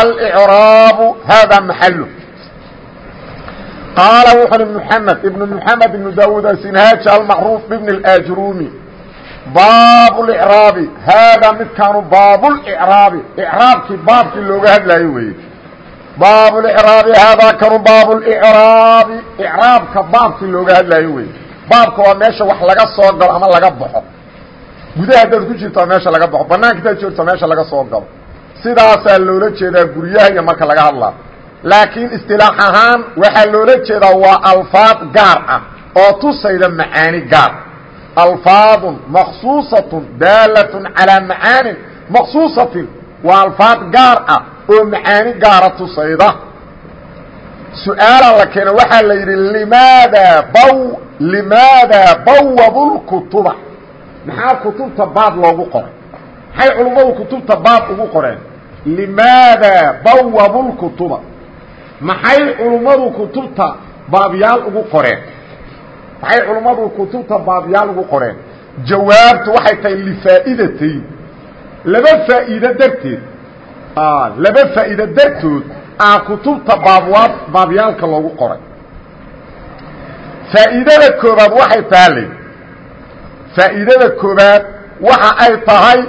alcraabu hada maxalu qaala wuxuui mxamed ibnu mxamed ibnu daauud asinhaaji almacruuf bibn اajrumi baabu craabi haadaa midkaanu baabulcraabi icraabkii baabkii looga hadlaayo weeye baabulcraabi haadaa kanu baabulcraabi icraabka baabkii looga hadlaayo weeye baabka waa meesha wax laga soo galo ama laga baxo gudaha hadaad ku jirto waa meesha laga baxo banaanka hadaad joogto waa meesha laga soo galo sidaasaa loola jeedaa guryaha iyo marka laga hadlaa laakiin istilaax ahaan waxaa loola jeedaa waa alfaad gaar ah oo tusayda macaani gaar. Alfaadun maksuusatun daalatun calaa macaanin maksuusatin waa alfaad gaar ah oo macaani gaara tusayda. Su'aala la keena waxaa la yidhi limaada baw limaada bawabu lkutuba maxaa kutubta baab loogu qoray? Maxay culummadu kutubta baab ugu qoreen limaada bawabu lkutuba maxay culummadu kutubta baabyaal ugu qoreen? Maxay culummadu kutubta baabyaal ugu qoreen? Jawaabtu waxay tahay lifaa'idatayn. Laba faa'iido darteed laba faa'iido dartood aa kutubta baabwaad baabyaalka loogu qoray. Faa'iidada koobaad waxay tahalay faa'iidada koobaad waxa ay tahay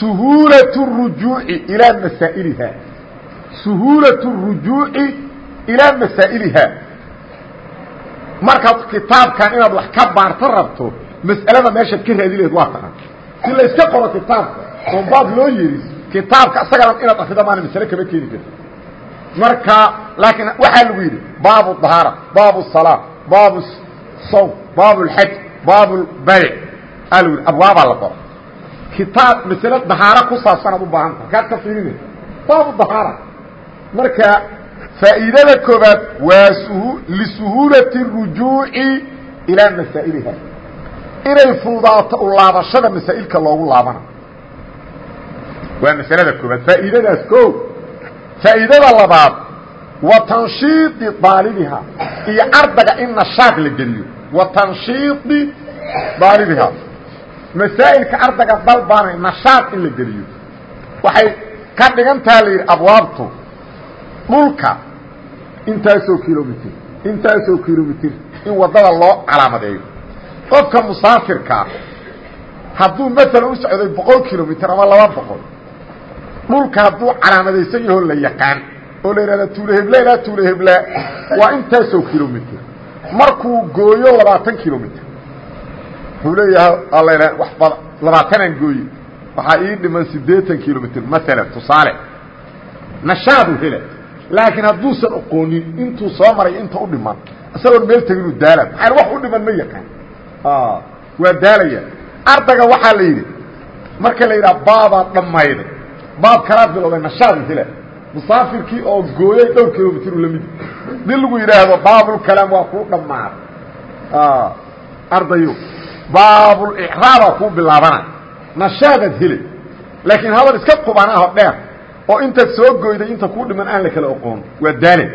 suhuulaة الrujuuci ilaa masaa'iliha suhuulaة الrujuuci ilaa masaa'iliha markaad kitaabkan inaad wax ka baarta rabto mas'alada meeshaad ka raadi laheed waa taqan si la iska qoro kitaabka oon baab loo yeerin kitaabka isagana inaad akrido maana masale kama keeni karto marka laakiin waxaa lagu yidhi baabu طahaara baabu الصalaa baabu sawm baabu اlxaj baabu lbayc aa lagu yidhi abwaabaa la qoro kitaab masle dahaaro ku saabsan ad u baahan tahay. Kaad ka fiirinay baabu dahaara. Marka faa'iidada koobaad waa lisuhuulati الrujuuci ilaa masaa'iliha inay fududaato u laabashada masaa'ilka loogu laabana. Waa masalada koobaad. Faa'iidadaas ko faa'iidada labaad wa tanshiidi daalibiha iyo ardaga in nashaad la geliyo. Wa tanshiidi daalibiha masaa'ilka ardayga dalbaanay nashaad in la geliyo. Waxay ka dhigantaha la abwaabtu dhulka intaasoo kilomitr intaasoo kilomitr in waddada loo calaamadeeyo. Qofka musaafirkaa hadduu maalan u socday boqol kilomitr ama laba boqol dhulka hadduu calaamadaysan yahoo la yaqaan oo la yidhahda tuule hebla ilaa tuule hebla waa intaasoo kilomitr markuu gooyo labaatan kilomitr wuxuu leeyahay alla wax bad labaatanaan gooye waxaa ii dhiman siddeetan kilomitr maalan tusaale. Nashaadu hela. Laakiin hadduusan oqoonin intuu soo maray inta u dhiman isagoon meel teginu daala maxaa wax u dhiman ma yaqaan? Waa daalaya. Ardayga waxaa la yidhi marka la yidhaha baabaa dhammayday baab kalaa bilowday nashaadu hela. Musaafirkii oo gooyay dhowr kilomitru la mid dii lagu yidhaahdo baabulkalaam waa kuu dhammaaday ardayo baabulcraabaa kuu bilaabana. Nashaadaad hele laakiin hadal iska qubanaho dheer oo intaad soo goyday inta kuu dhiman aan la kala oqoon waa daale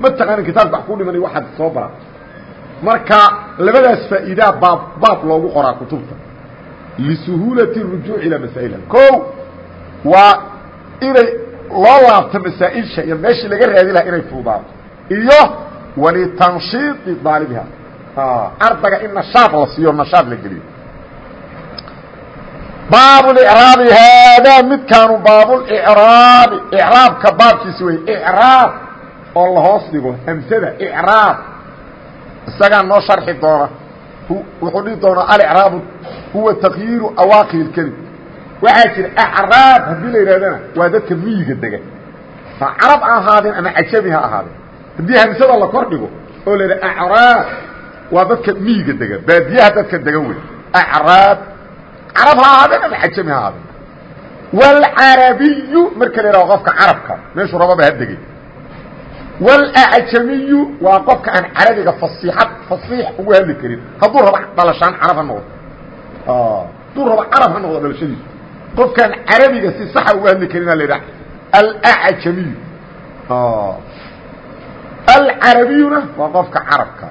ma taqaanin kitaabka wax kuu dhimanay waxaad soo bara marka labadaas faa'iidaa baab baab loogu qoraa kutubta. Lisuhuulati الrujuuc ilaa masaa'ilha ko waa inay loo laabto masaa'ilsha iyo meeshii laga raadi laha inay fududaato iyo walitanshiidi daalibiha ardaga in nashaad la siiyo nashaad la geliyo. Baabulcraabi haadaa midkaanu baabulcraabi icraabka baabkiisi wey icraab oo la hoos dhigo hamsada icraab isagaa noo sharxi doona. Wuxuu dhihi doonaa alicraabu huwa takyiiru awaaqir اkelim waxaa jira acraab haddii la yidhahdana waa dadka miyiga dega. Carab ha ahaadeen ama cajabi ha ahaadeen. Haddii hamsada la kor dhigo oo la yidhaha acraab waa dadka miyiga dega baadiyaha dadka degan wey acraab carab ha ahaadeen ama cajami ha ahaadeen? Wاlcarabiyu marka la yidhaho qofka carabka meeshuu rababa hadegey wاlacjamiyu waa qofka aan carabiga fasiixad fasiix ugu hadli karin. Hadduu rabo dhalashaan carab ha noqdo hadduu rabo carab ha noqdo dhalashadiisu. Qofkaan carabiga si saxa ugu hadli karin a la yidhaha alacjamiyu. Alcarabiyuna waa qofka carabka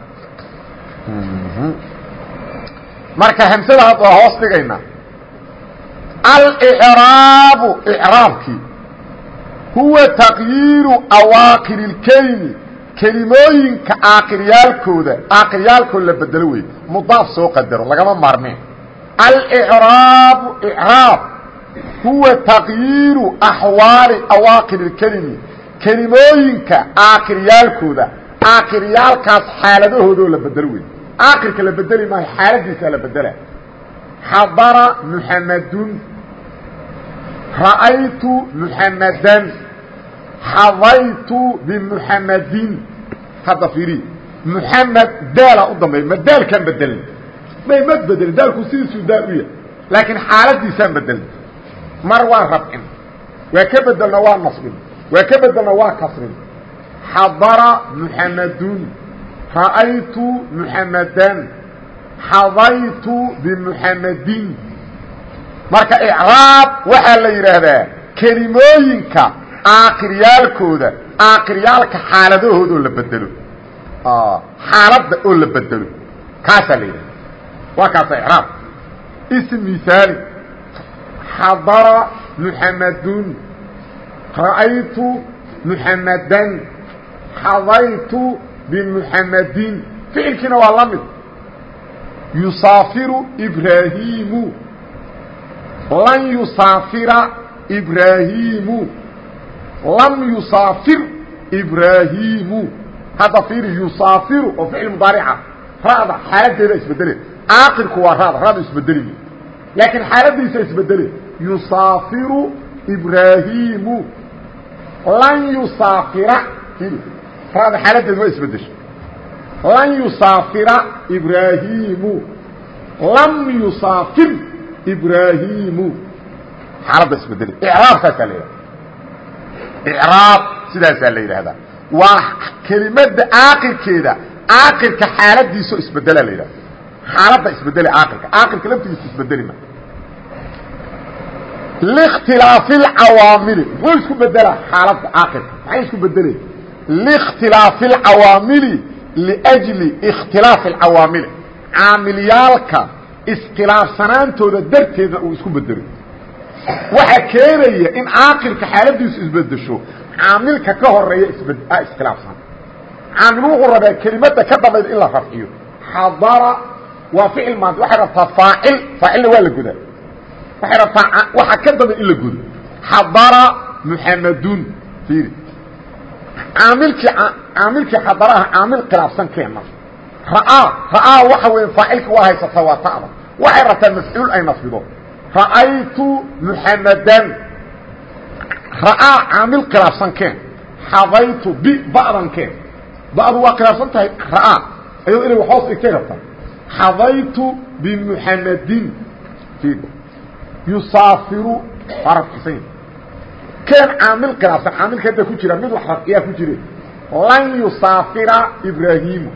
marka hamsada had waa hoos dhigaynaa. Alcraabu icraabkii huwa taqyiiru awaakir اlkelimi kelimooyinka aakiryaalkooda aakiryaalkood la bedelo wey mudaaf soo qadaro lagama maarmeen alcraabu icraab huwa taqyiiru axwaali awaakir اlkelimi kelimooyinka aakiryaalkooda aakiryaalkaas xaaladahoodaoo la bedelo wey aakirka la bedeli maayo xaaladiisaa la bedela. Xadara muxamadun ra'aytu muxamadan xadaytu bimuxamadin hadda fiiri. Muxamed daala u dambeeya ma daalkaan bedelin. May mad bedelin daalku sidiisuu daal u yahay. Laakiin xaaladiisaan bedelin. Mar waa rabcin waa ka bedelna waa nasbin. Waa ka bedelna waa kasrin xadara muxamadun ra'aytu muxamadan xadaytu bimuxamadin marka icraab waxaa la yidhaahdaa kelimooyinka aakiryaalkooda aakiryaalka xaaladahooda oo la bedelo xaaladda oo la bedelo kaasaa la yidhahda waa kaasa icraab ism misaali xadara muxamadun ra'aytu muxamadan xadaytu bimuxamadin ficilkiina waa la mid yusaafiru ibraahiimu lan yusaafira ibraahiimu lam yusaafir ibraahiimu hadda fiiri yusaafiru oo ficil mudaarica ra'da xaaladeeda isbedele aakirku waa ra'da ra'da isbedeli laakiin xaaladiisa isbedele yusaafiru ibraahiimu lan yusaafira ra'da xaaladeeda waa isbedeshay lan yusaafira ibraahiimu. Lam yusaafir ibraahiimu. Xaaladda isbedeli icraabkaasaa la yidhahda icraab sidaasaa la yidhaahdaa. Waa kelimadda aakirkeeda. Aakirka xaaladiisoo isbedela la yidhahda xaaladda isbedeli aakirka. Aakirka laftigiisa isbedeli ma. Likhtilaafi اlcawaamili muxuu isku bedelaa xaaladda aakirka. Maxay isku bedeleen likhtilaafi اlcawaamili liأjli ikhtilaafi اlcawaamili caamilyaalka iskhilaafsanaantooda darteedna uu isku bedelo waxaa keenaya in caaqilka xaaladiisu isbedesho caamilka ka horeeya iskhilaafsan caamil wuxuu rabaa kelimada ka dambayda in la rafciyo xadara waa ficil maadi waxay rabtaa faacil faacilna waa la godaa waxay rabtaa waxa ka dambay in la godo xadara muxamadun fiiri caamilkii caamilkii xadaraha caamil khilaafsan keena ra'aa ra'aa waxa weeye faacilka waa haysataa waa ta'da. Waxay rabtaa mafcuul ay nasbido ra'aytu muxamadan ra'aa caamil khilaafsan keen. Xadaytu bi ba'dan keen. Ba'du waa khilaafsan tahay? Ra'aa. Ayado inay hoos dhigtay rabtaa xadaytu bimuxamadin yusaafiru waa rafcisan keen caamil khilaafsan caamilka hadda ku jira mid wax rafciyaa ku jire lan yusaafira ibraahimu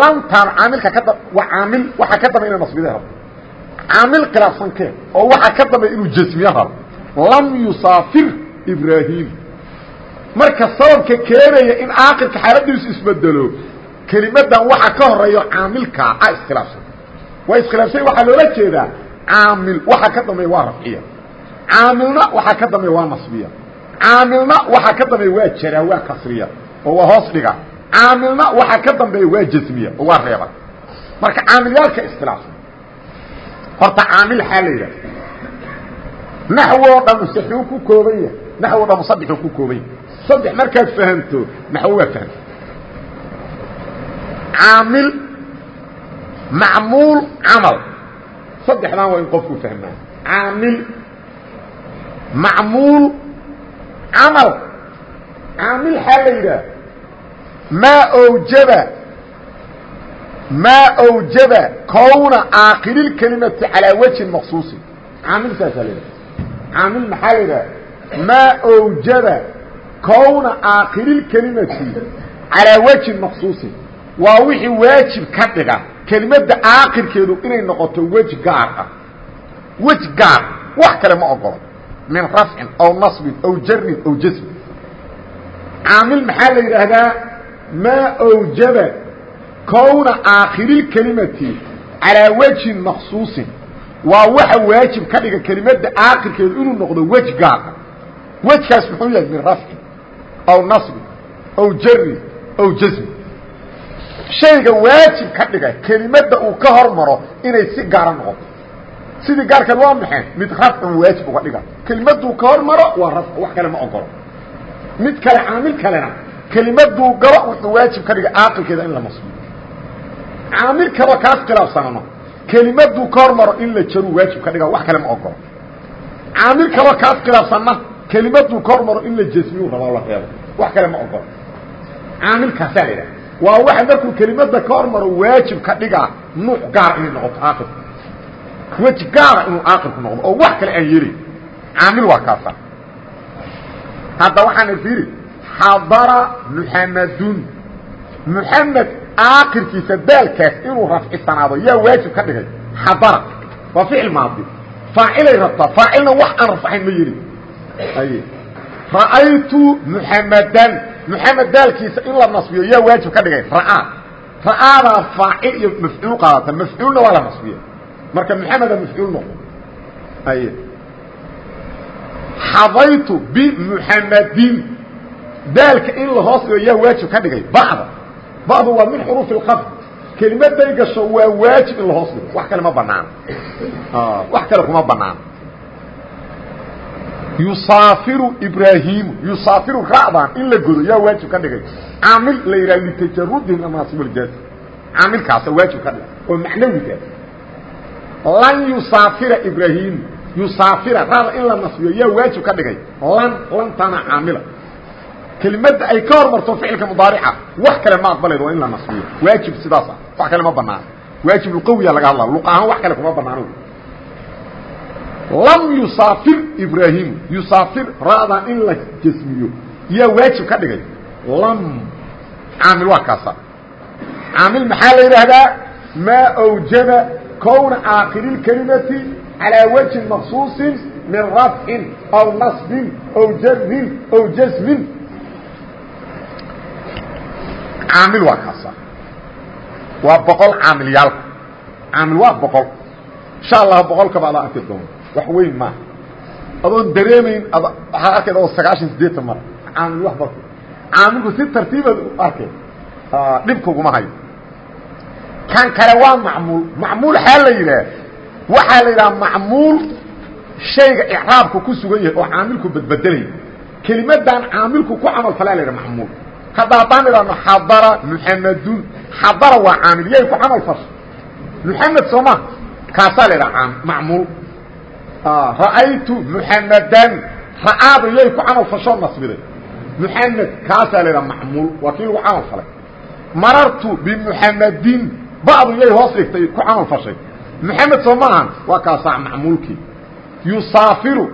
lantaan caamilka ka caamil waxaa ka dambay inay nasbida rabo caamil khilaafsan keen oo waxaa ka dambay inuu jasmiye rabo lam yusaafir ibraahim marka sababka keenaya in aakirka xaaladiisu isbedelo kelimadan waxa ka horeeyo caamilkaa a iskhilaafsan. Waa iskhilaafsan waxaa loola jeedaa caamil waxa ka dambeeya waa rafciya caamilna waxaa ka dambeeya waa nasbiya. Caamilna waxaa ka dambeeya waa jaraa waa kasriya oo waa hoos dhiga. Caamilna waxaa ka dambeeya waa jasmiya oo waa reeba. Marka caamilyaalka iskhilaafsan horta caamil xaa la yidhaha naxwoo dhan saxuu ku kooban yahay. Naxwo dhan saddexuu ku kooban yahay. Saddex markaad fahamto naxwo waa fahamta caamil macmuul camal. Saddexdan waa in qofku fahmaa. Caamil macmuul camal caamil xaa la yidhaha maa awjaba maa awjaba kowna aakiri اkelimati calaa wajhin maksuusin caamil saasaa la yidhaha caamil maxaa la yidhaha? Maa awjaba kowna aakhiriilkelimati calaa wejin maqsuusin waa wixii waajib ka dhiga kelimadda aakhirkeedu inay noqoto wej gaar ah. Wej gaar wax kale ma ogolo min rafcin aw nasbin aw jarin aw jasmin caamil maxaa la yidhaahdaa? Maa awjaba kowna aakhiriilkelimati calaa wejin maqsuusin waa waxa waajib ka dhiga kelimadda aakhirkeedu inuu noqdo wej gaara wejkaas muxuu yahay min rafcin aw nasbin aw jarin aw jasmin shayga waajib ka dhiga kelimadda uu ka hormaro inay si gaara noqoto sidii gaarkeed waa maxay? Mid rafcan waajib uga dhiga. Kelimaduu ka hormaro waa rafc wax kale ma ogolo. Mid kale caamil kalena kelimaduu galo wuxuu waajib ka dhiga aaqilkeeda in la masbiyo caamil kaba kaas khilaafsanano kelimaduu ka hormaro in la jaru waajib ka dhiga wax kale ma ogolo. Caamil kaba kaas khilaafsanna kelimaduu ka hormaro in la jasmiyu rabaa la reebo. Wax kale ma ogolo. Caamilkaasaa la yidhaha waa waxa markuu kelimada ka hormaro waajib ka dhigaa nuuc gaar inay noqoto aaqilka weji gaara inuu aaqilku noqdo oo wax kale aan yeelay caamil waa kaasa. Hadda waxaana fiiri xadara muxamadun muxamed aakirkiisa daalkaas inuu rafcisanaado yaa waajib ka dhigay. Xadara. Waa ficil maadi. Faacilay rabtaa faacilna wax aan rafcayn ma yidhi ay ra'aytu muxamadan muxamed daalkiisa in la nasbiyo yaa waajib ka dhigay. Ra'aa. Ra'aadaa faacil iyo mafcuul qaadata. Mafcuulna waa la nasbiya marka muxameda mafcuul noqdo ay. Xadaytu bimuxamadin daalka in la hoos dhigo yaa waajib ka dhigay. Bacda. Bacdu waa min xuruufi اlqabd kelimaday gasho waa waajib in la hoos dhigo. Wax kale ma banaano wax kale kuma banaano yusaafiru ibraahimu yusaafiru ra'dan in la godo yaa waajib ka dhigay. Caamil la yidhaha litajarudihim amaasib aljaaz caamilkaasa waajib ka dhigay. Oo macnawiga lan yusaafira ibraahimu yusaafira. Rada in la nasbiyo yaa waajib ka dhigay. Lan lantana caamila. Kelimadda ay ka hormarto ficilka mudaarica. Wax kale ma aqbalaydo waa in la nasbiyo waajib sidaasa wax kale ma banaano waajib luqawiya laga hadla luq ahaan wax kale kuma banaano lam yusaafir ibraahimu yusaafir ra'dan in la jasmiyo. Yaa waajib ka dhigay. Lam caamil waa kaasa. Caamil maxaa la yidhaahdaa? Maa awjaba kowna aakhiri اkelimati calىa wجهi مaqsuuصi min rafcin aw naصbin aw jarin aw jasmin caamil waa kaasa waa boqol caamilyaalka caamil waa boqol insha allah boqolkaba adaa arki doono wax weyn maaha adoon dareemayn waxaad arkay oo sagaashan sideetan mara caamil wax barka caamilku si tartiibaad arkay dhibkuguma hayo kan kale waa macmuul. Macmuul xaa la yidhaah waxaa la yidhaha macmuul shayga icraabka ku sugan yahay oo caamilku badbedelaya kelimadan caamilku ku camal falaa la yidhaha macmuul. Hadda haddaan idhahno xadara muxamadun xadara waa caamil yay ku camal fasho muxamed soo ma kaasaa la yidhaha macmuul. Ra'aytu muxamadan ra'aada yay ku camal fashoo nasbiday muxamed kaasaa la yidhaha macmuul waa kii lagu camal falay. Marartu bimuxamadin ba'du yay hoos dhigtay ku camal fashay. Maxamed soo maahan waa kaasaa macmuulkii. Yusaafiru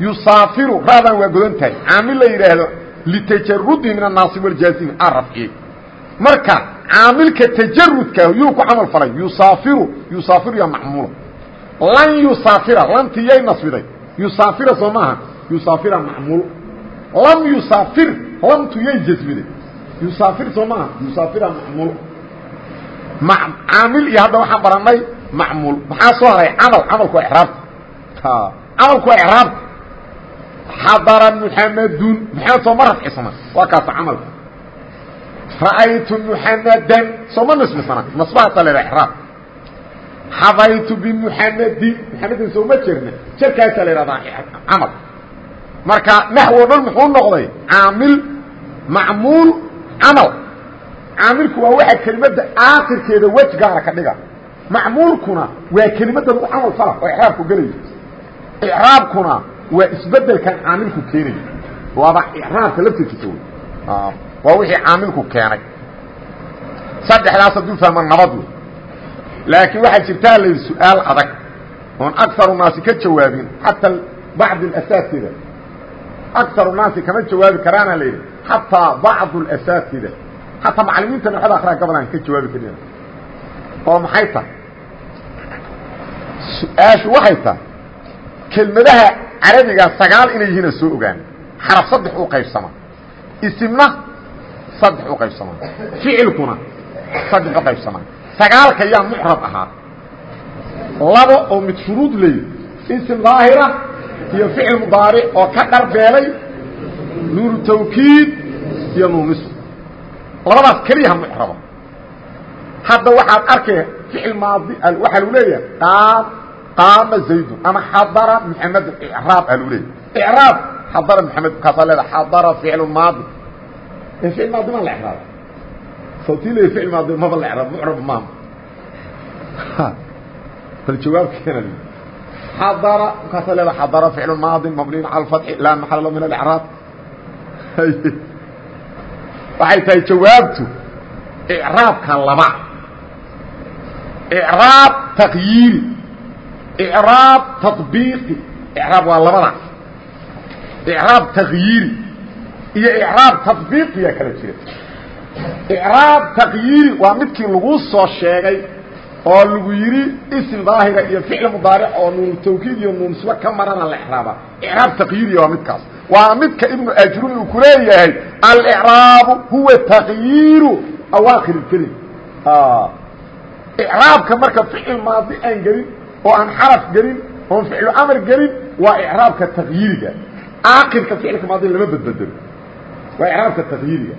yusaafiru raadan waa godan tahay. Caamil la yidhaahdo litajarudihi min annaasib waljaasim aa rafciyey. Marka caamilka tajarudka yuu ku camal falay. Yusaafiru yusaafiru yaa macmuula lan yusaafira lantii yay nasbiday. Yusaafira soo maaha yusaafira macmuul. Lam yusaafir lamtu yay jasmiday yusaafir soo maaha yusaafira macmuul caamil iyo hadda waxaan baranay macmuul. Maxaa soo haray? Camal camalku waa iraabta camalku waa iraabta xadara muxamadun muxamed sooma rafcisana waa kaasa camalka ra'aytu muxamadan sooma nasbisana nasbahaasa idhaha iraab xadaytu bimuxamadin muxamedin sooma jerna jerkaasaa la idhahdaa camal. Marka naxwo dhan muxuu noqday? Caamil macmuul camal caamilku waa waxa kelimadda aakhirkeeda wej gaara ka dhiga. Macmuulkuna waa kelimadda lagu camal fala oo icraabku gelaya icraabkuna waa isbedelkan caamilku keenaya waaba icraabka laftirkiisa wey waa wixii caamilku keenay. Saddexdaas hadduu fahmo nabad wey laakiin waxaa jirtaa la yidhi su'aal adag oon akaru naasi ka jawaabin xataa bacd اasatida akaru naasi kama jawaabi karaana la yidhi xataa bacd اasatida xataa macalimiinta naxada akraa gabalaan ka jawaabi karin oo maxay tahay su'aashu waxay tahay kelmadaha carabiga sagaal inay yihiina soo ogaan. Xaraf saddex u qaybsama isimna saddex u qaybsama ficilkuna saddex u qaybsama sagaalka yaa mucrab ahaa. Labo oo mid shuruud ley isim daahira iyo ficil mudaaric oo ka dharbeelay nuuru tawkiid iyo nuunisu labadaas keliyaha mucraba hadda waxaad arkay ficil maadi waxaa lagu leeyahay qaam qaama zaydun ama xadara maxamedun icraab aa lagu leeyahy icraab xadara maxamed markaasaa leeda xadara ficlu maadi. Ficil maadi maa la icraaba sawtii leeya ficil maadi maba la icraab mucrab maama bal jawaabkeena xadara markaasaa leeda xadara ficlu maadi mabniin cala alfatxi laa maxala lahu min alicraab waxay tahay jawaabtu icraabka laba. Icraab taqyiiri icraab taطbiiqi icraab waa labadaas icraab taqyiiri iyo icraab taطbiiqiyaa kala jira. Icraab taqyiiri waa midkii lagu soo sheegay oo lagu yidhi ism daahira iyo ficl mudaaric oo nuun tawkiid iyo nuun nisba ka marana la icraaba icraab taqyiiriya waa midkaas. Waa midka ibnu ajrumi uu ku leeyahay alicraabu huwa taqyiiru awaakir اkelim icraabka marka ficil maadi aan gelin oo aan xaraf gelin oon ficlu amar gelin waa icraabka taqyiiriga. Aakirka ficilka maadi lama bedbedelo. Waa icraabka taqyiiriga.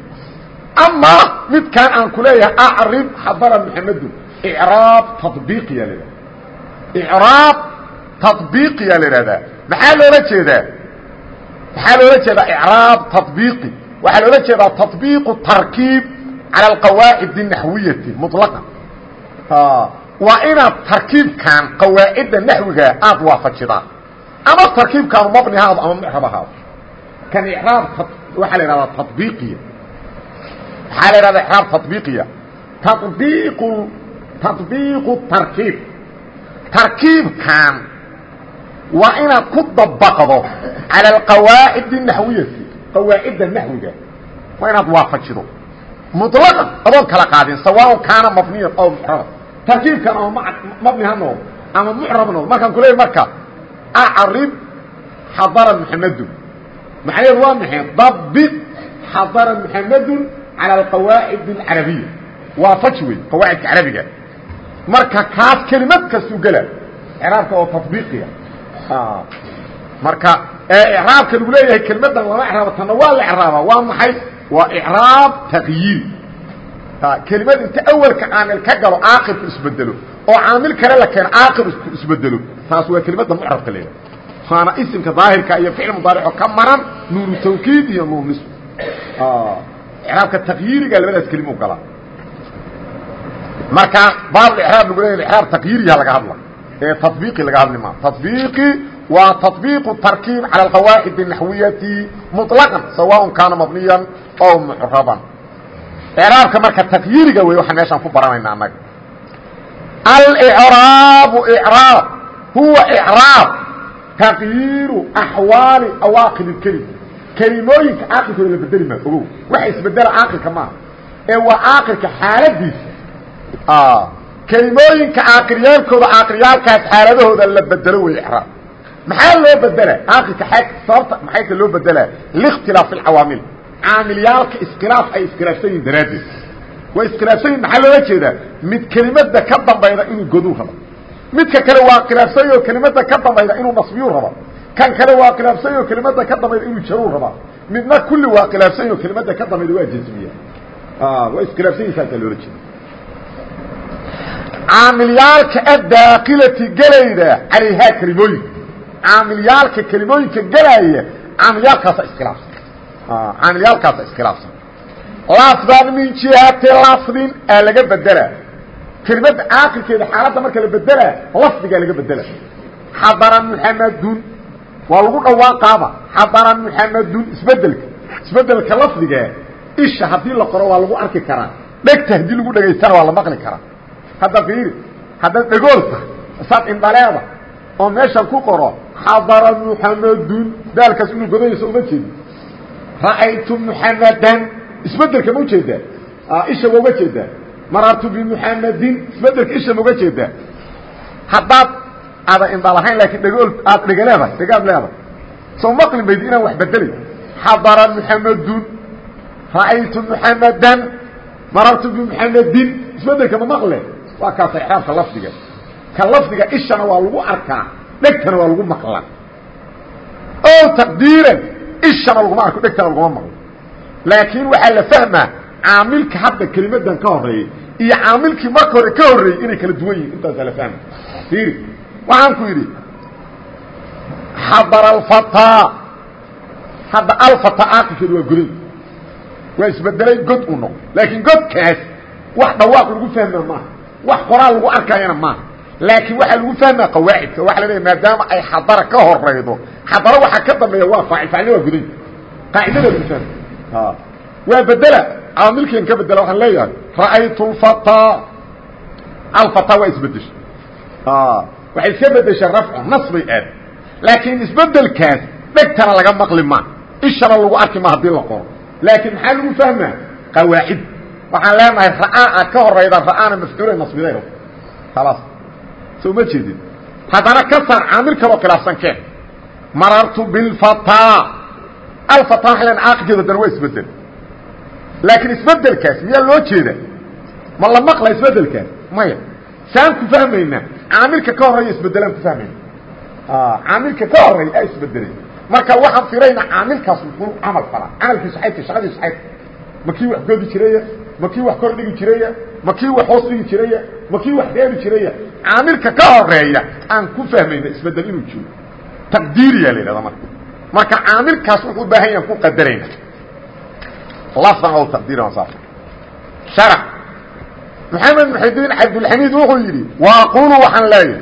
Ama midkaan aan ku leeyahay acrib xadara maxamedun raab tabiiqiya la ihahda raab tabiiqiya la ihahdaa maxaa loola jeedaa maxaa loola jeedaa icraab tabiiqi waxaa loola jeedaa tabiiqu tarkiib cala alqawaacid naxwiyati muطlaqan waa inaad tarkiibkan qawaacidda naxwiga aada waafajidaan ama tarkiibkaanu mabni haado ama mcrab ahaado kan raab waxaa la ihahdaa tabiiqiya waxaa la ihahdaa icraab tabiiqiya tabiiqu tabiiqu tarkiib tarkiibkan waa inaad ku dabaqdo cala alqawaa'idi naxwiyati qawaacidda naxwiga waa inaad waafajido muطlaqan adoon kala qaadin sawaaun kaana mabniyan ow muxraba tarkiibkan ama mabni ha noqdo ama muxrab noqdo markaan ku leeyahy marka acrib xadara muxamadun macnaheedu waa maxay dabiq xadara muxamadun cala alqawaa'id alcarabiya waafaji wey qawaacidka carabiga marka kaas kelimad kastuu gela craabka oo tabiiqiya marka icraabka lagu leeyahay kelimadan lama icraabo tanna waa la icraaba waa maxay? Waa icraab taqyiiri kelimad inta awelka caamil ka galo caaqibku isbedelo oo caamil kale la keeno caaqibku isbedelo taas waa kelimada mucrabka leedahay waana isimka daahirka iyo ficil mudaarico ka maran nuunu tawkiid iyo nuun nisb. Icraabka taqyiiriga labadaas kelimo galaa marka baab icraab lagu leeyahay icraab taqyiiriya laga hadla ee tabiiqi laga hadli maa tabiiqi waa taطbiiqu tarkiib calى alqawaacid الnaxwiyati muطlaqan sawaء kaana mabniyan ow mucraban icraabka marka taqyiiriga wey waxaan meeshaan ku baranayna annaga alcraabu icraab huwa icraab taqyiiru axwaali awaaqib اkelim kelimooyinka caaqilkooda la bedeli maa ogow waxa isbedela caaqilka maaha ee waa caaqilka xaaladiisa kelimooyinka caaqiliyaalkooda caaqiliyaalkaas xaaladahooda la bedelo wey icraab maxaa loo bedela? Caaqilka sababta maxayka loo bedelaa likhtilaaf اcawaamil caamilyaalka iskhilaaf ay iskhilaafsan yihiin daraaddeed. Waa iskhilaafsan yihiin maxaa loola jeedaa? Mid kelimada ka dambayda inuu goduu rabo. Midka kale waa khilaafsany oo kelimada ka dambayda inuu nasbiyuu raba kan kale waa khilaafsany oo kelimada ka dambayda inuu jaruu rabaa midna kulli waa khilaafsany oo kelimada ka dambayda waa jasmiya waa iskhilaafsan yihiin caamilyaalka addaakilati gelayda calayhaa kelimooyinka. Caamilyaalka kelimooyinka gelaya caamilyaalkaasa iskhilaafsan. Caamilyaalkaasa iskhilaafsan. Lafdan min jihati lafdin aa laga bedelaa kelimadda caaqilkeeda xaaladda marka la bedelaa lafdigaa laga bedela. Xadara muxamadun waa lagu dhawaaqaaba. Xadara muxamadun isbeddelka isbeddelka lafdiga isha haddii la qoro waa lagu arki karaa. Dhegta haddii lagu dhegaystana waa la maqli karaa hadda fiiri haddaad dhegool tahay indhaleeda oo meeshan ku qoro xadara muxamadun daalkaas inuu godayayso uma jeedi ra'aytu muxamadan isbeddelka ma u jeedaa isha ma uga jeedaa marartu bimuxamadin isbeddelka isha ma uga jeedaa haddaad ada indha lahayn laakiin dhgool aad dhega leedahay leedahay. Soo maqli maydi inaan wax bedelay xadara muxamadun ra'aytu muxamadan marartu bimuxamadin isbeddelka ma maqle waa kaasa ixraabka lafdiga. Ka lafdiga ishana waa lagu arkaa dhegtana waa lagu maqlaa. O taqdiiran ishana laguma arko dhegtana laguma maqlo. Laakiin waxaa la fahmaa caamilka hadda kelimadan ka horeeyey iyo caamilkii marka hore ka horreeyey inay kala duwan yihiin intaasaa la fahma ir waxaan ku yidhi xadara alfataa hadda alfata aaqilkeedu waa goday waa isbedelay god uu noqo laakiin godkaas wax dhawaaq lagu fahma maaha wax qoraal lagu arkayana maaha laakiin waxaa lagu fahmaa qawaacidka waxa la maadaama ay xadara ka horaydo xadaro waxaa ka dambeeya waa faacil faacilna waa guday qaacidada lagu fahma waa bedela caamilkeen ka bedela waxaan leeyahay ra'aytu lfataa alfataa waa isbedeshay waxay iska bedeshay rafco nas bay aad. Laakiin isbedelkaas dhegtana laga maqli ma. Ishana lagu arki ma haddii la qoro. Laakiin maxaa lagu fahmaa? Qawaacid waxaan leenahay ra'aa ka horayda ra'aana mafcuula nasbidayno khalaas. Soo ma jeedin. Haddana ka saar caamil kaloo khilaafsan keen. Marartu bilfataa. Alfataa waxay len caaqilkeedu haddana waa isbeddel laakiin isbedelkaas miyaa loo jeeda ma la maqla isbedelkaas maya. Saan ku fahmaynaa? Caamilka ka horreeya isbedelaan ku fahmayna caamilka ka horreeya a isbedelay marka waxaan firayna caamilkaas muxuu camal falaa camalkiisu ayta shaqadiisu ayta ma kii wax godi jiraya ma kii wax kor dhigi jiraya ma kii wax hoos dhigi jiraya ma kii wax reebi jiraya caamilka ka horreeya aan ku fahmayna isbeddel inuu jiro taqdiiriya la yidhahda marka. Marka caamilkaas wuxuu u baahan yahan ku qadarayna lafdan oo taqdiiran saas sharax. Maxamed muxidiin cabdulxamiid wuxuu yidhi waaqulu waxaan leeyahay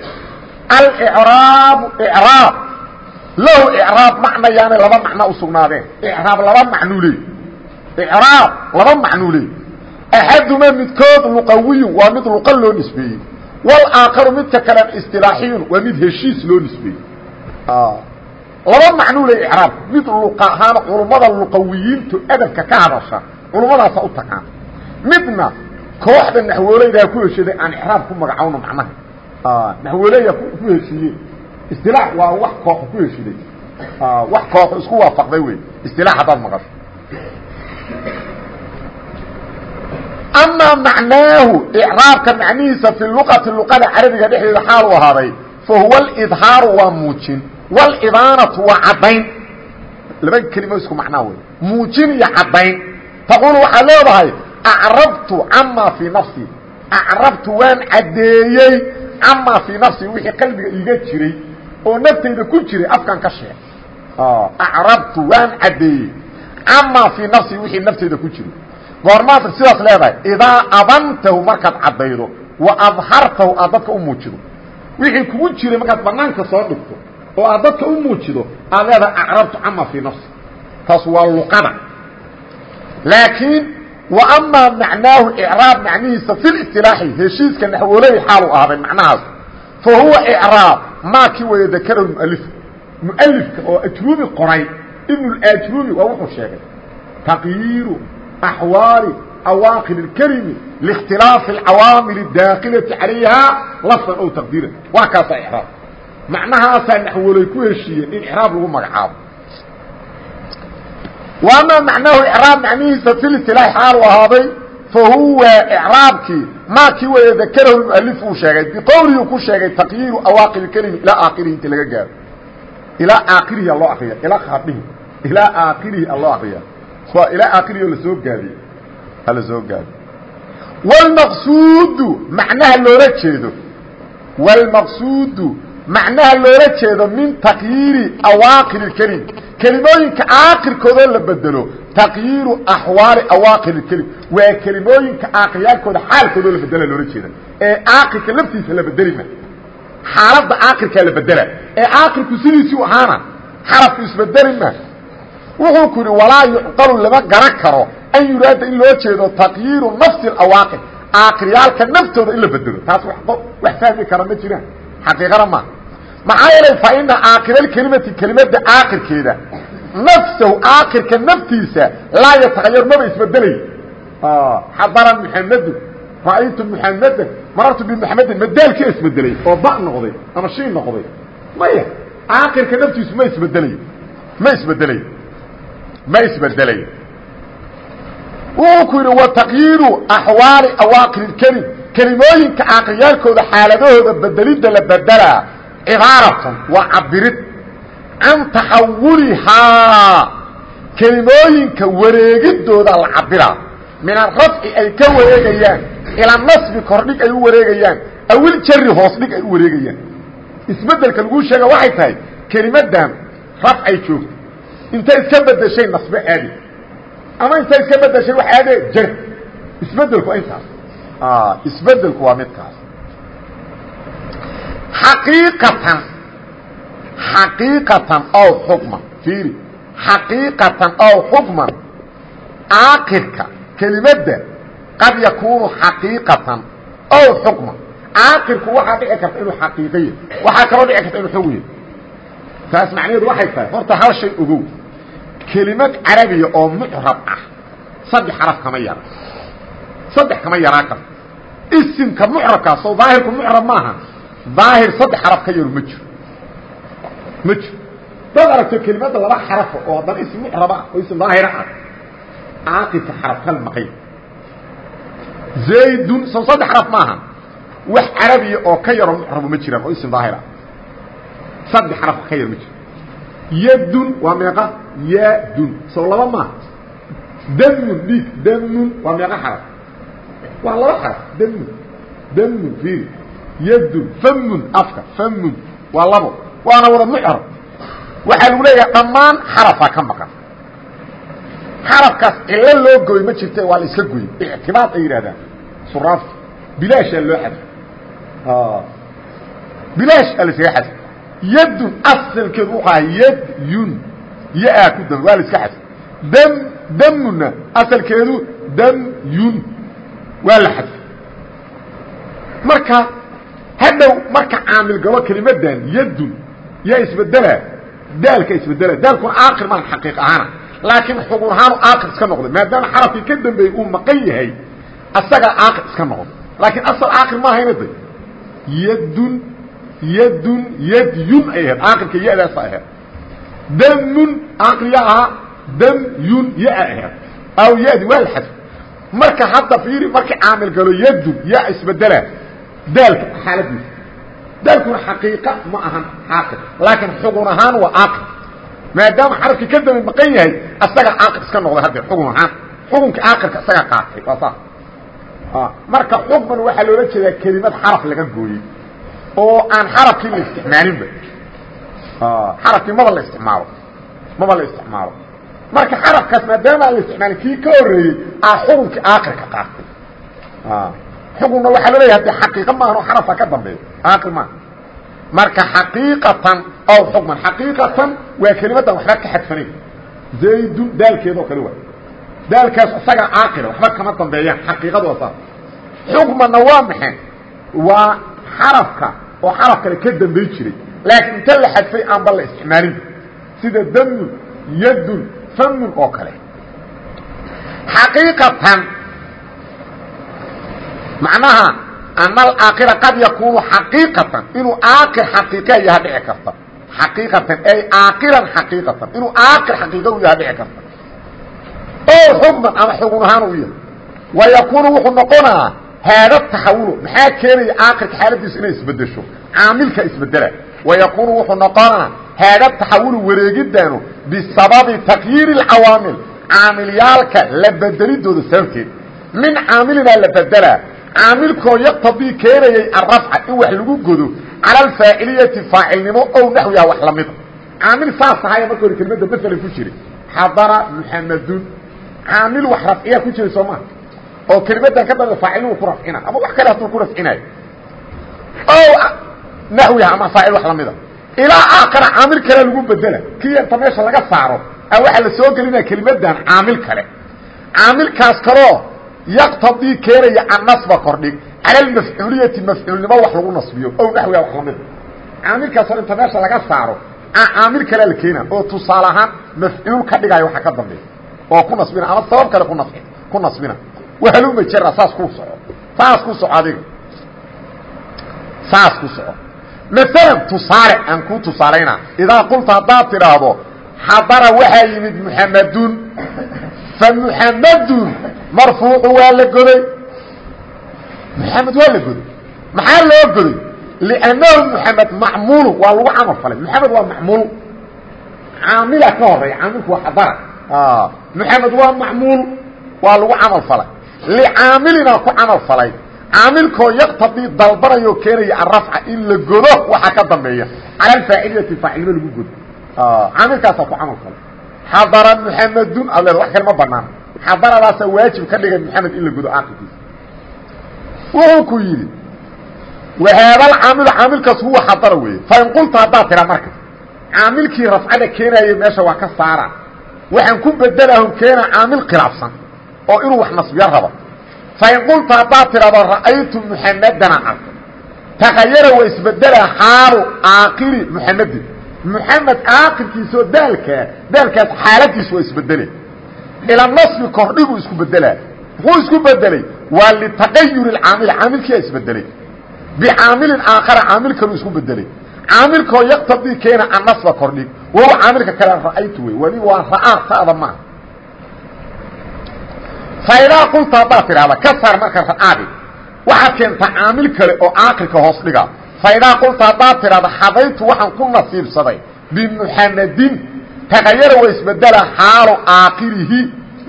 alicraabu icraab lahu icraab macnayaanay laba macno u sugnaadeen. Icraab laba macnuu leey icraab laba macnuu leey axadumaa midkood luqawiyun waa mid luqa loo nisbeeyey. Walaakharu midka kale istilaaxiyun waa mid heshiis loo nisbeeyey. Laba macnuu leey icraabka mid luqa ahaan culummada luqawiyiintu adabka ka hadasha culummadaasa u taqaan. Midna kooxda naxwooleydaa ku heshiiday aan icraab ku magacawno macnaha. Naxwooleyda ku heshiiye istilaax waa wax koox ku haddaad maqasho amaa macnaahu icraabka macnihiisa fi luqati luqada carabiga dhexdeeda xaal u ahaaday fa huwa alidhaaru waa muujin walidaanatu waa caddayn laba kelimo isku macnaa wey muujin iyo caddayn taquulu waxaad leedahay acrabtu camaa fii nafsi acrabtu waan caddeeyey camaa fii nafsi wixii qalbiga iiga jiray oo naftayda ku jiray afkan ka sheeg acrabtu waan caddeeyey camaa fii nafsi wixii naftayda ku jiray goormaad sidaas leedahay? Idaa abantahu markaad caddaydo wa adhartahu aad dadka u muujido. Wixii kugu jiray markaad banaanka soo dhigto oo aad dadka u muujido aad leedahay acrabtu camaa fii nafsi. Taas waa luqada. Laakiin wa amaa macnaahu icraab macnihiisa fi listilaaxi heshiiska naxwooley xaalu ahaaday macnahaas. Fa huwa icraab maa kii waya dakarahu mualif mualifka oo ajrubi qoray ibnulajrubi waa wuxuu sheegay taqyiiru axwaali awaaqil اkelimi liاkhtilaafi اcawaamil اdaakilati calayha lafdan ow taqdiiran waa kaasaa icraab macnahaasaa naxwooley ku heshiiyeen in icraab lagu magacaabo وأmا معنaahu إعراab macnihiisa في الاsطiلاaح xaalu ahaaday fahuwa إعraabkii maa kii waya dakrhu مؤلف uu sheegay بqowlihi ku sheegay تaqyiiru awaaqir اkelimi ilaa aakirihi inta laga gaaro ilaa aakirihi aloo akriya ilaa khaadhihi ilaa aakirihi aloo akriya waa ilaa aakirihi oo lasoo gaadiy hala soo gaadiy والمqsuudu macnaha loola jeedo والمqsuudu macnaha loola jeedo min تaqyiiri awaaqir اkelim kelimooyinka aakirkoodoo la bedelo taqyiiru axwaali awaaqir kelim waa kelimooyinka aakiryaalkooda xaalkoodoo la bedela loola jeeda ee aakirka laftiisa la bedelima xaaladda aakirkaa la bedela ee aakirku sidiisii ahaana xarafku isbedelima wuxuu ku yidhi walaa yucqalu lama garan karo an yuraada in loo jeedo taqyiiru nafsi awaaqir aakiryaalka naftooda in la bedelo. Taas wax fahmi kara ma jiraan. Xaqiiqana maaha maxaa yeelay fa ina aakiralkelimati kelimada aakirkeeda nafsahu aakirka naftiisa laa yatahayar maba isbedelay xadara muxamedun ra'aytu muxamedan marartu bimuxamedin madaalka isbedelay oo ba noqday ama shay noqday. Maya aakirka naftiisu ma isbedelay ma isbedelay ma isbedelay wuxuu ku yidhi wa taqyiiru axwaali awaakir kelim kelimooyinka aakiryaalkooda xaaladahooda bedelidda la bedelaa cibaaratun waa cabirid can taxawulihaa. Kelimooyinka wareegidooda la cabiraa min arafci ay ka wareegayaan. Ilaa nasbi kordhig ay u wareegayaan. Awil jari hoos dhig ay u wareegayaan. Isbedelka laguu sheega waxay tahay kelimadan rafcay joogto intay iska bedeshay nasbe aadi. Ama intay iska bedeshay wax aade jar isbedelku intaas. Isbedelku waa midkaas. Xaqiiqatan xaqiiqatan ow xukman fiiri. Xaqiiqatan ow xukman aakirka kelimadda qad yakuunu xaqiiqatan ow xukman. Aakirku waxaa dhici karta inuu xaqiiqiya waxaa kaloo dhici karta inuu yahy taas macnaheedu waxay tahay horta hal shay ogow kelimad carabiya oo mucrab ah. Saddex xaraf kama yara. Saddex kama yaraa karto isimka mucrabkaas oo daahirku mucrab maaha daahir saddex xaraf ka yaru ma jiro. Ma jiro. Dad aragto kelimadda laba xarafo oo haddana ism mucraba ah oo ism daahira ah. Caaqidka xaraf kal maqay zaydun soo saddex xaraf maaha. Wax carabiya oo ka yaroo mucrabo ma jiraan oo ism daahira saddex xaraf ka yar ma jiro. Yadun waa meeqa yadun soo laba maaha damun dhiig. Damun waa meeqa xaraf. Waa laba xaraf. Damun. Damun fiiri yadun famun afka. Famun waa labo. Waana wada mucrab waxaa lagu leeyahay dhammaan xarafaa ka maqan. Xarafkaas cilo loo goy ma jirte waa la iska goy ictibaad ay yidhahdaan suraafta. Bilaashaa loo xadfo bilaash aa la iskaga xadfo yadun asalkeedu wuxuu ahaa yadyun ya-aa ku dam waa la iska xadfo dam damuna asalkeedu damyun waa la xadfo marka hadhow marka caamil galo kelimadan yadun yaa isbedela daalka isbedela daalkuna aakir maan xaqiiq ahaana laakiin xugun ahaanu aakir iska noqday maadaama xarafkii ka dambeeyey uu maqan yahay asagaa aakir iska noqday laakiin asal aakir ma ahayna de yadun yadun yadyun ay ahayd aakirka ya-daasa ahayd damun aakir ya ahaa damyun ya-a ahayd aw yadi waa la xadfo marka hadda fiiri markii caamil galo yadun yaa isbedela daalka xaaladiisa daalkuna xaqiiqa ma ahan xaaqir laakiin xugun ahaan waa aaqir maadaama xarafkii ka dambe maqan yahay asaga aaqir iska noqday haddeer xugun ahaan. Xukunka aaqirka isagaa qaatay waa saas. Marka xukman waxaa loola jeedaa kelimad xaraf laga gooyey oo aan xarafkii la isticmaalinba. Xarafkii maba la isticmaalo. Maba la isticmaalo. Marka xarafkaas maadaama aan la isticmaalin kii ka horreeyey aa xukunkii aaqirka qaatay. Xukunna waxaa loo leeyahay de xaqiiqa maahan oo xarafka ka dambeeyo aaqir maaha marka xaqiiqatan ow xukman xaqiiqatan waa kelimadan waxba ka xadfanayn. Zaydun daalkeedoo kale waa daalkaas isagaa aaqira waxba kama dambeeyaan xaqiiqadu waa saas xukmanna waa maxay? Waa xarafka oo xaraf kale ka dambayn jiray laakiin inta la xadfay aanba la isticmaalin. Sida damun yadun famun oo kale. Xaqiiqatan macnaha ana alaakira qad yakuunu xaqiiqatan inuu aakir xaqiiqa yaha dhici karta. Xaqiiqatan ay aakiran xaqiiqatan inuu aakir xaqiiqa u yaha dhici karta. Oo xukman ama xugun ahaan u yahay. Wa yakuunu wuxuu noqonaa haada taxawulo maxaa keenaya aakirka xaaladiisu inay isbedesho caamilka isbedela wa yakuunu wuxuu noqonaa haada taxawulu wareegidaanu bisababi takyiiri اcawaamil caamilyaalka la bedelidooda sababteed min caamilinaa la bedelaa caamilkoo yaqtadii keenayay arafca in wax lagu godo cala alfaaciliyati faacilnimo ow naxwiha wax lamida caamil saas ahaya marka hore kelmadda masalan ku jiray xadara muxamadun caamil wax rafciya ku jiray soo oo kelimadan ka dambe faacilnimu ku rafcina ama wax kale hadduu ku rafcinayo. Ow naxwiha ama faacil wax lamida ilaa aakhara caamil kale lagu bedela kii inta meesha laga saaro a waxaa la soo gelinaya kelimadan caamil kale. Caamilkaas kaloo yaqtadii keenaya annasba kordhig cala almafcuuliyati mafcuulnimo wax lagu nasbiyo ow naxwiha wax lamida caamilkaas hor inta meesha laga saaro caamil kale la keena oo tusaale ahaan mafcuul ka dhigayo waxa ka dambeeya. Oo ku nasbina ama sabab kale ku nasbina wahaluma jara saas ku soco saas ku soco adiga. Saas ku soco maalan tusaale aan kuu tusaalayna idaa qulta haddaad tidhaahdo xadara waxaa yimid muxamadun fa muxamadun marfuucu waa la goday. Muxamed waa la goday. Maxaa loo goday? Liannahu muxamed macmuulu waa lagu camal falay. Muxamed waa macmuul. Caamila ka horreeya caamilku waa xadara muxamed waa macmuul waa lagu camal falay licaamilinaa ku camal falay caamilkoo yaqtadii dalbanayoo keenaya arafca in la godo waxaa ka dambeeya cala alfaaciliyati faacilnimo lagu godo caamilkaasaa ku camal falay xadara muxamedun ad leeda wax kale ma banaan xadaradaasaa waajib ka dhigay muxamed in la godo aakirkiisa wuxuu ku yidhi wahaadalcaamilu caamilkaas huwa xadara weeye fain qulta haddaad tiraa marka caamilkii rafcada keenayay meesha waa ka saara waxaan ku bedelahun keena caamil khilaafsan oo inuu wax nasbiyo rabo. Fain qulta haddaad tidhahdo ra'aytu muxamadana arko takayara waa isbedelaa xaalu aakiri muxamedin muxamed aakirkiisoo daalkaa daalkaas xaaladiis waa isbedele ila nasbi kordhiguu isku bedelaa. Muxuu isku bedelay. Waa litaqayuri caamil caamilkiia isbedelay bicaamilin aakhara caamil kaluu isku bedelay. Caamilkoo yaqtadii keena annasba kordhig wawa caamilka kale ra'aytu wey. Wali waa ra'aa ta'da faidaa qulta haddaad tidhahda ka saar marka ra'aadi. Waxaad keentaa caamil kale oo aakirka hoos dhiga. Faidaa qulta haddaad tidhahda xadaytu waxaan ku nasiibsaday bimuxamedin tagayara waa isbedela xaalu aakirihi.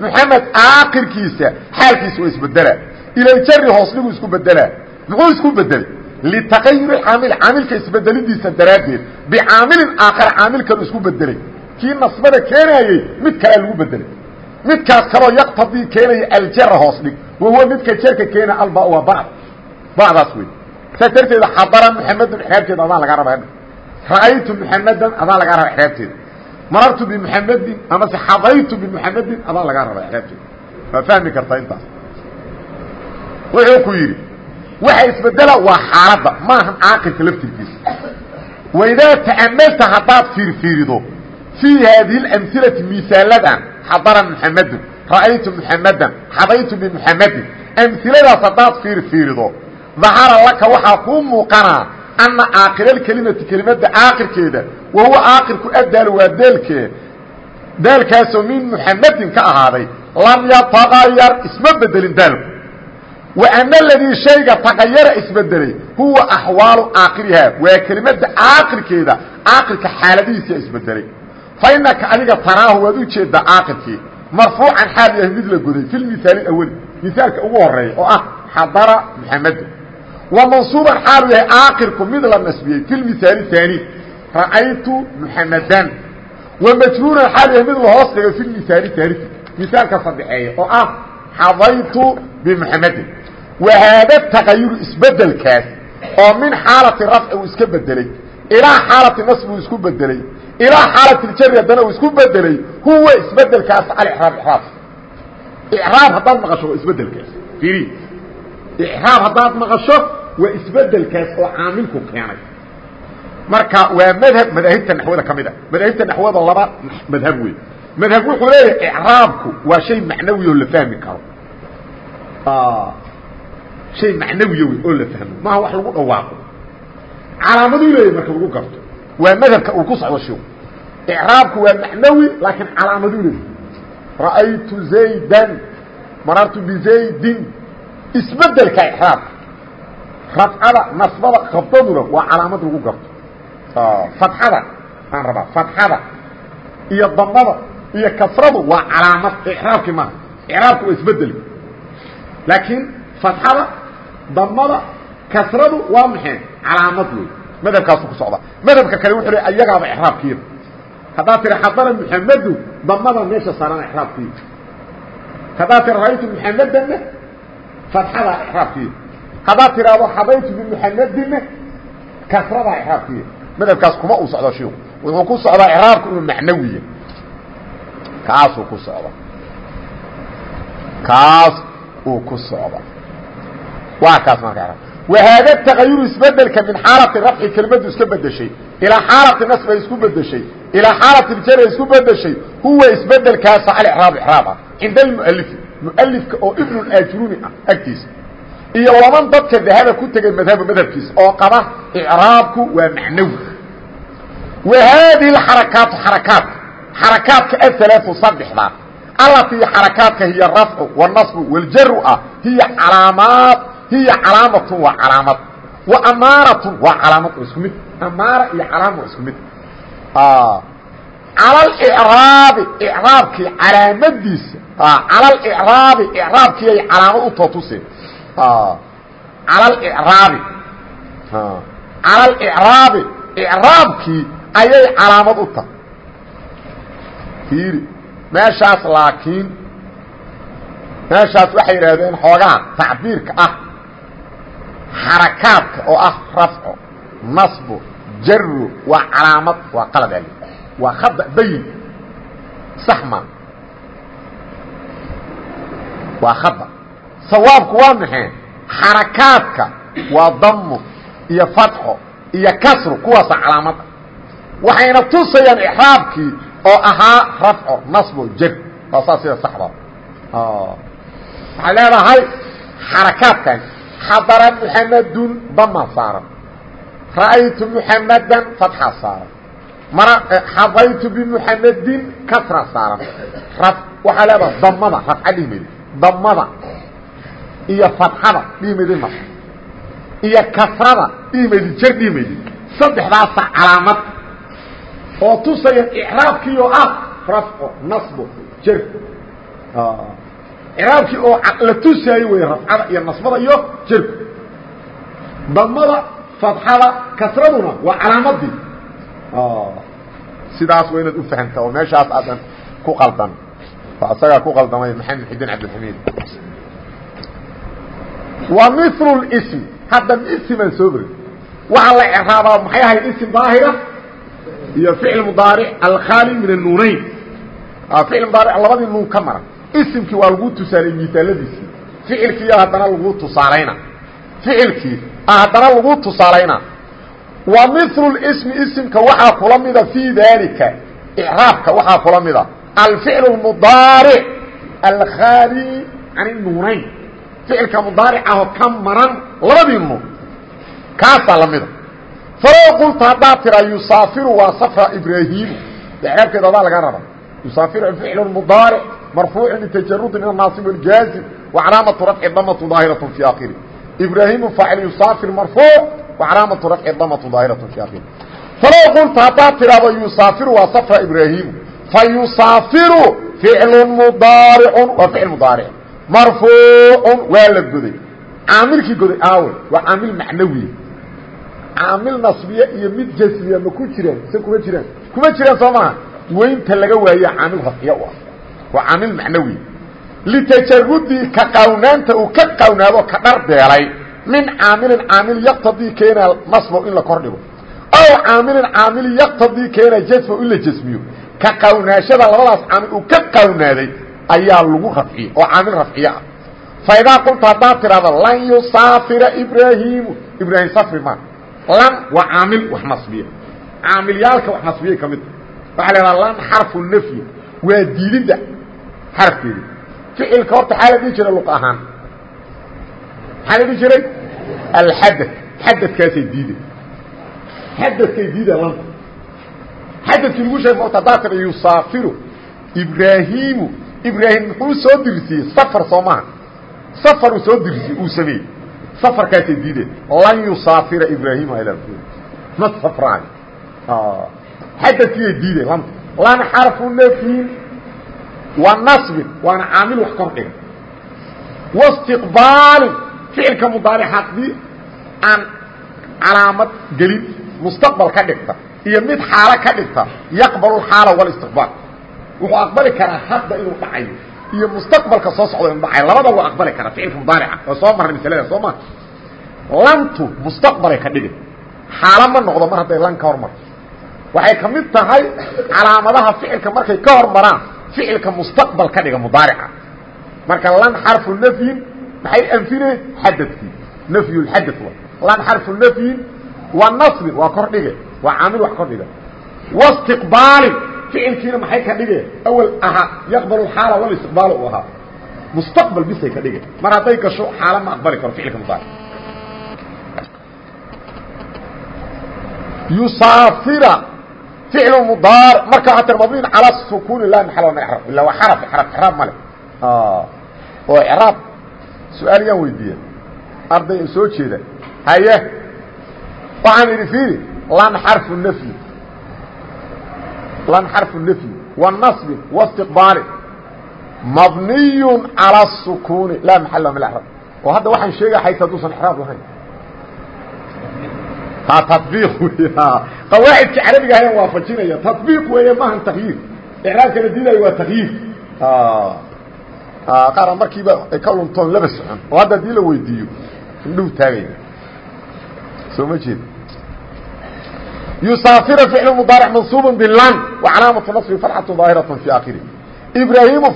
Muxamed aakirkiisa xaalkiisa waa isbedela ilaljari hoos dhigu isku bedelaa. Muxuu isku bedelay litaqayur caamil caamilka isbedelidiisa daraaddeed bicaamilin aakhara caamilkanu isku bedelay. Kii nasbada keenayey mid kalea lagu bedelay midkaas kaloo yaqtadii keenaya aljara hoos dhig. Wahuwa midka jerka keena alba waa bacd. Bacdaas wey saas darteeda xadara muxamedun exraabteeda adaa lagaa raba ra'aytu muxamedan adaa lagaa raba exraabteeda marartu bimuxamedin amase xadaytu bimuxamedin adaa lagaa raba exraabteeda waa fahmi kartaa intaas? Wuxuu ku yidhi waxa isbedela waa xaaladda. Maahan caaqilka laftirkiisa. Waidaa ta'amalta haddaad fiirfiirido fii haadihi اlamhilati misaaladan xadara muxamedun ra'aytu muxamedan xadaytu bimuxamedin amhiladaas haddaad fiirfiirido dahara laka waxaa kuu muuqanaa anna aakiralkelimati kelimadda aakirkeeda wa huwa aakirku adaalu waa deelkee daalkaasoo min muxamedin ka ahaaday lam yatagayar isma bedelin daalku wa ana aladii shayga tagayara isbedelay huwa axwaalu aakirihaa waa kelimada aakirkeeda aakirka xaaladihiisa isbedelay fa inaka adiga taraahu waad u jeedaa aakirkii marfuucan xaal yahay mid la goday fi miaal awli misaalka ugu horreeya oo ah xadara muxameda wa mansuuban xaalu yahay aakirku mid la nasbiyey fi miaal haani ra'aytu muxamadan wa majruuran xaal yahay mid lahoos dhigay fi miaal haalii misaalka saddexeeya oo ah xadaytu bimuxamedin wa haada tagayuru isbedelkaas oo min xaalati rafci uu iska bedelay ilaa xaalati nasb uu isku bedelay ilaa xaalati ljari haddana uu isku bedelay huwa isbedelkaas alraab raab icraab haddaad maqasho waa isbedelkaas iri icraab haddaad maqasho waa isbedelkaas oo caamilku keenay. Marka waa madhab madaahibta naxwada ka mid a madaahibta naxwada laba madhab wey madhab wuxuu leeyahay icraabku waa shay macnawi oo la fahmi karo. Shay macnawiya wey oo la fahmo maaha wax lagu dhawaaqo. Calaamaduu leeyahy marka lagu garto. Waa madhabka uu ku socdo shiku icraabku waa macnawi laakiin calaamaduu leeyahy ra'aytu zaydan marartu bizaydin isbeddelka icraabka rafcada nasbada kabdaduna waa calaamad lagu garto fatxada aan rabaa fatxada iyo damada iyo kasradu waa calaamad icraabkii maaha icraabku waa isbeddelka laakiin fatxada damada kasradu waa maxay calaamad wey madhabkaasu ku socda madhabka kale wuxuu le ayagaaba icraabkiiba haddaad tiri xadara muxamedu damada meesha saarana icraabkiiba haddaad tiri ra'aytu muxamedanna fatxadaa icraabkiiba haddaad tiraahdo xadaytu bimuxamedinna kasradaa icraabkiiba madhabkaas kuma uu socdo shiku wuxuu ku socdaa icraabku inuu macnawiya kaasuu ku socda kaas uu ku socda waa kaas marka wahaada tagayuru isbeddelka min xaalati rafci kelimadu iska bedeshay ilaa xaalati nasbay isku bedeshay ilaa xaalati jara isku bedeshay huwa isbedelkaasa alraab iraaba cinda almualifi mualifka oo ibnu ajruni ah agtiisa iyo laban dadka dahaba ku tegay madhaba madhabkiisa oo qaba icraabku waa macnawi wa haadihi xarakaatu xarakaadka xarakaadka aalaau saddexdaa allatii xarakaadka hiya rafcu wanasbu waljaru ah hiya calaamaad hiya calaamatun waa calaamad. Wa amaaratun waa calaamad oo isku mid. Amaara iyo calaama waa isku mid. Cala alicraabi icraabkii calaamadiisa. Cala alicraabi icraabkii ay calaamad u tootuseen cala alicraabi cala alicraabi icraabkii ayay calaamad u tahay. Fiiri meeshaas laakiin meeshaas waxay yidhaahdeen xoogaha tacbiirka ah xarakaadka oo ah rafco nasbu jaru waa calaamad waa qalad al waa khada bayin saxma waa khada sawaabku waa maxay? Xarakaadka waa damu iyo fatxo iyo kasru kuwaasa calaamada waxayna tusayaan ixraabkii oo ahaa rafco nasbo jar waa saas sida saxda. Waxay leedahay xarakaadkan xadara muxamadun dama saaran ra'aytu muxamadan fatxa saaran mara xadaytu bimuxamadin kasra saaran waxaa leedahay damada rafca dhihmedi damada iyo fatxada dhihmedi nas iyo kasrada dhihmedi jar dhihmedi saddexdaasa calaamad oo tusaya icraabkii oo ah rafco nasbo jar icraabkii oo la tusaayo wey rafcada iyo nasbada iyo jerku damada fadxada kasraduna waa calaamadii. Sidaas waa inaad ufahamtaa oo meeshaas aadan ku qaldan. Isagaa ku qaldamay maxamed xudin cabdilxamiid wa mil ism hadda ismaan soo beri waxaa la icraabaa maxay ahayd ism daahira? Iyo ficil mudaaric alkhaali min anuunayn ficil mudaaric labadii nuun ka mara isimkii waa lagu tusaalay misaaladiisii ficilkii haddana lagu tusaalayna. Ficilkii haddana lagu tusaalayna. Wa milu ismi isimka waxaa kula mida fii daalika. Icraabka waxaa kula mida. Alficl mudaaric alkhaali can nuunayn ficilka mudaaric ahoo ka maran labadii nuun. Kaasaa lamida falow qulta haddaad tiraa yusaafiru waa safra ibraahimu icraabkeeda adaa laga raba yusaafiru ficl mudaaric marfuuc bitajarudi min anaasib wاljaazim wacalaamatu rafci damatu daahiraة fi akhiri ibraahimu faacil yusaafir marfuuc wacalaamatu rafci damatu daahiraة fi akhiri falow qulta haddaad tidhaahdo yusaafiru waa safra ibraahimu fayusaafiru ficlu mudaaricu waa ficil mudaaric marfuucu waa la goday caamilkii goday aawe waa caamil macnawiya caamil nasbiye iyo mid jasmiya ma ku jiraan se kuma jiraan kuma jiraan soo maha weynta laga waaye caamil rafciya u ah waa caamil macnawi. Litajarudii ka qawnaanta uu ka qawnaado ka dhar beelay min caamilin caamil yaqtadii keena nasbo in la kor dhigo ow caamilin caamil yaqtadii keena jasmo in la jasmiyo ka qawnaashada labadaas caamil uu ka qawnaaday ayaa lagu rafciye oo caamil rafciye ah fa idaa qulta haddaad tidhahdo lan yusaafira ibraahiimu. Ibraahim safri ma. Lan waa caamil wax nasbiya. Caamilyaalka wax nasbiyay ka mid. Waxaa la waa diididda xarafkeedi ficilka horta xaa la dhihi jiray luq ahaan. Maxaa la dhihi jiray alxadad xadadkaasay diide xadadkay diida lanta xadadkii lagu sheeg marta haddaa tira yusaafiru ibraahiimu. Ibraahim muxuu soo dirsiyey safar soo maha safaruu soo dirsiyey uu sameeyey. Safarkaasay diideen. Lan yusaafira ibraahiima ila ma safraayo. Xadadkiiyay diideen lanta lan xarfu nafyin wa naصbin waana caamil wax kor dhiga waاstiqbaalin ficilka mudaaric haddii aan calaamad gelin mustaqbal ka dhigta iyo mid xaalo ka dhigta yaqbal اxaala wاlistiqbaal wuxuu aqbali karaa hadda inuu dhacayo iyo mustaqbalka soo socda inuu dhacayo labada waa aqbali karaa ficilka mudaarica oo soo marray masalada soo ma lantu mustaqbalay ka dhigay xaalo ma noqdo mar hadday lan ka hormarto waxay ka mid tahay calaamadaha ficilka markay ka hormaraan ficilka mustaqbal ka dhiga mudaarica marka lan xarfu nafyin maxay anfineen xadadkii nafyu lxadad lan xarfu nafyin wa nasbin waa kor dhige waa caamil wax kor dhiga. Wastiqbaalin ficilkiina maxay ka dhige? Awal ahaa yaqbal xaala walistiqbaal u ahaa mustaqbal bisay ka dhige. Mar hadday gasho xaala ma aqbali karo ficilka mudaaric yusaafira ficlu mudaaric marka waxaa tir mabniin calaa sukuuni la maxal min icraab illa waa xaraf xaraf icraab male oo icraab su-aal yaan weydiiya arday soo jeeda haye waxaan idhi fiiri lan xarfu nafyi lan xarfu nafyi wa nasbi wa istiqbaali mabniy calى الsukuuni laa maxala min اعraab oo hadda waxaan sheegaya xayta haduusan ixraab lahayn ha tabiiq wey qawaacidka carabiga ayaan waafajinaya tabiiq weeye maahan takyiir icraabka la diidayo waa takyiir qaara markiiba ay ka luntoon laba socon oo hadda haddii la weydiiyo. Indhuhu taagaya soo ma jeed. Yusaafira ficlu mudaaric mansuub bilan wa calaamatu naصbi fatxatu daahiraة fi akhiri ibraahimu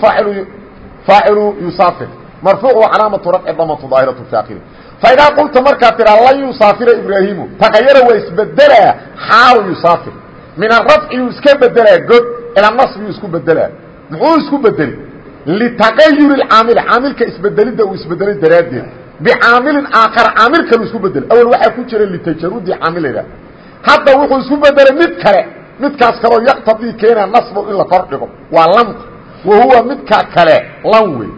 faacilu yusaafir marfuuc wa calaamatu rafci damatu daahiratu fi akhiri faidaa qulta markaa tiraa lan yusaafira ibraahimu takayara waa isbedelaa xaalu yusaafir. Min arafci yuu iska bedelaa god ila nasbiyuu isku bedelaa muxuu isku bedeli litaqayuri caamili caamilka isbedelidda uu isbedelay daraaddeed. Bicaamilin aakhara caamil kalu isku bedel awel waxaa ku jira litajarudi caamilada hadda wuxuu isku bedelay mid kale midkaas kaloo yaqtadii keena nasbo in la kor dhigo. Waa lamka wa huwa midka kale lan wey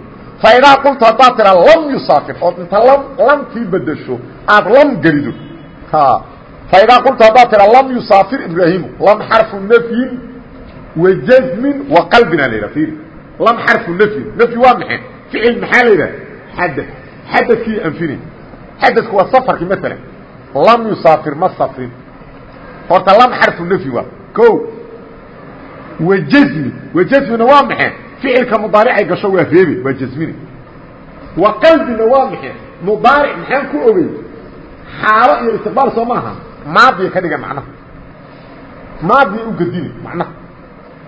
faidaa qulta haddaad tiraa lam yusaafir ood inta lam lamkii bedesho aad lam gelido faidaa qulta haddaad tiraa lam yusaafir ibraahimu lam xarfu nafyin wa jazmin wa qalbina la yidhaha ir lam xarfu nafyin nafyi waa maxay ficil maxaa la yidhaha xadad xadadkii anfini xadadku waa safarkii maalan lam yusaafir ma safrin horta lam xarfu nafyi waa o wajazmi wajazmina waa maxay ficilka mudaaricay gasho waa reebe waa jazmina wa qalbina waa maxay mudaaric maxaan ku ogey xaalo iyo istiqbaal soo maaha maadiya ka dhiga macnaha. Maadiya u gedini macnaha.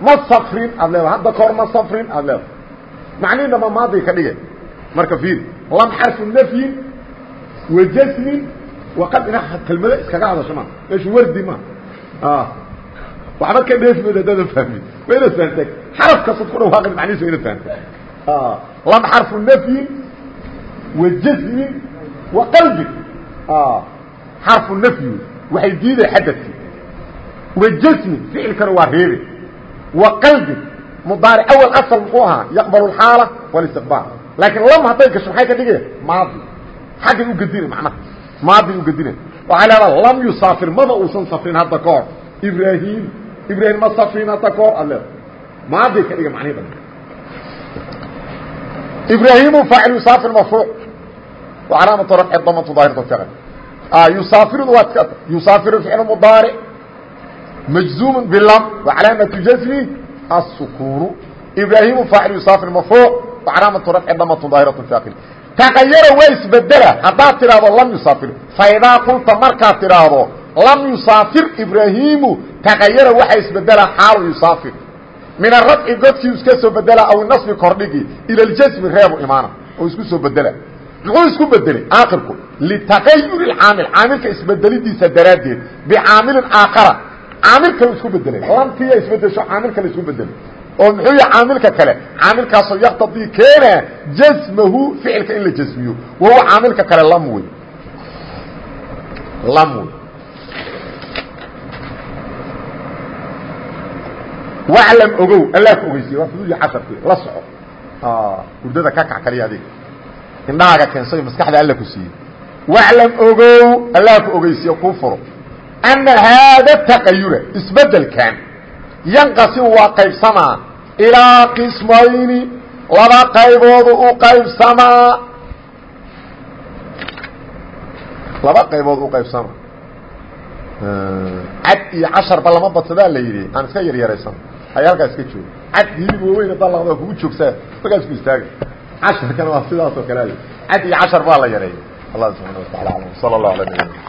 Ma safrin aad leedaha hadda kahor ma safrin aad leedaha macnihi dhama maadiya ka dhigay marka fiir lam xarfu nafyin wa jasmin wa qalbina kelmado iskaga hadasho maa meeshu wardi ma waxba ka dheefmood haddaadan fahmin waa inaad fahamta xaraf kastood ku dhawaaqid macnihiis waa inaad fahamta lam xarfu nafyin wa jasmin wa qalbin xarfu nafyi waxay diiday xadadkii wa jasmin ficilkana waa reebe. Wa qalbin mudaaric awal asal muxuu ahaa yaqbal اxaala wاlistiqbaal laakiin lam hadday gasho maxay ka dhigaya maadi. Xaggay u gedina macnaha maadi u gedina waxay leedaha lam yusaafir maba uusan safrin hadda ka hor. Ibrahim ibrahim ma safrin hadda ka hor ad leeda maadi ka dhiga macnihi dhan ibrahimu faacil yusaafir marfuuc wa calaamatu rafci damatu daahiratu ficl yusaafirudu waa iska yusaafiru ficlu mudaaric majzuumu bilam wa calaamatu jasmi الsukunu ibraahimu faacil yusaafir marfuuc wa calaamatu rafci damatu daahiratu ficl taqayara waa isbedela haddaad tidhaahdo lam yusaafir. Faidaa qulta markaad tidhaahdo lam yusaafir ibraahimu taqayara waxaa isbedela xaalu yusaafir min arafci godkii iska soo bedela aw nasbi kordhigi ila ljasmi reebu imaana oo isku soo bedela. Muxuu isku bedelay? Aakirku. Litaqayuri caamil. Caamilka isbedelidiisa daraaddeed. Bicaamilin aakhara. Caamil kale isku bedelay. Lantiya isbedesho caamil kale isku bedelay. Oo muxuu yahay caamilka kale? Caamilkaasoo yaqtadii keena jasmahu ficilka in la jasmiyo wahuwa caamilka kale lam wey lam wey waclam ogow allah ku ogeysiye waa fuduudi casharki la soco hurdada ka kac kaliya adiga indhahaaga keensayo maskaxda alla ku siiyey waclam ogow allah ku ogeysiye kuu furo ana haada taqayura isbedelkan yanqasim waa qaybsamaa ilaa qismayni laba qayboodu u qaybsamaa laba qaybood u qaybsamaa cad iyo casharba lama badsadaa la yidhi aan iska yaryaraysan halkaa iska joogo cad hilib waaweyn hadaa laqda kugu joogsaa markaas ku istaaga. Casharkana waa sidaas oo kale cad iyo cashar baa la yareeya allah subxana wa taala alam. Sala allahu ala nabina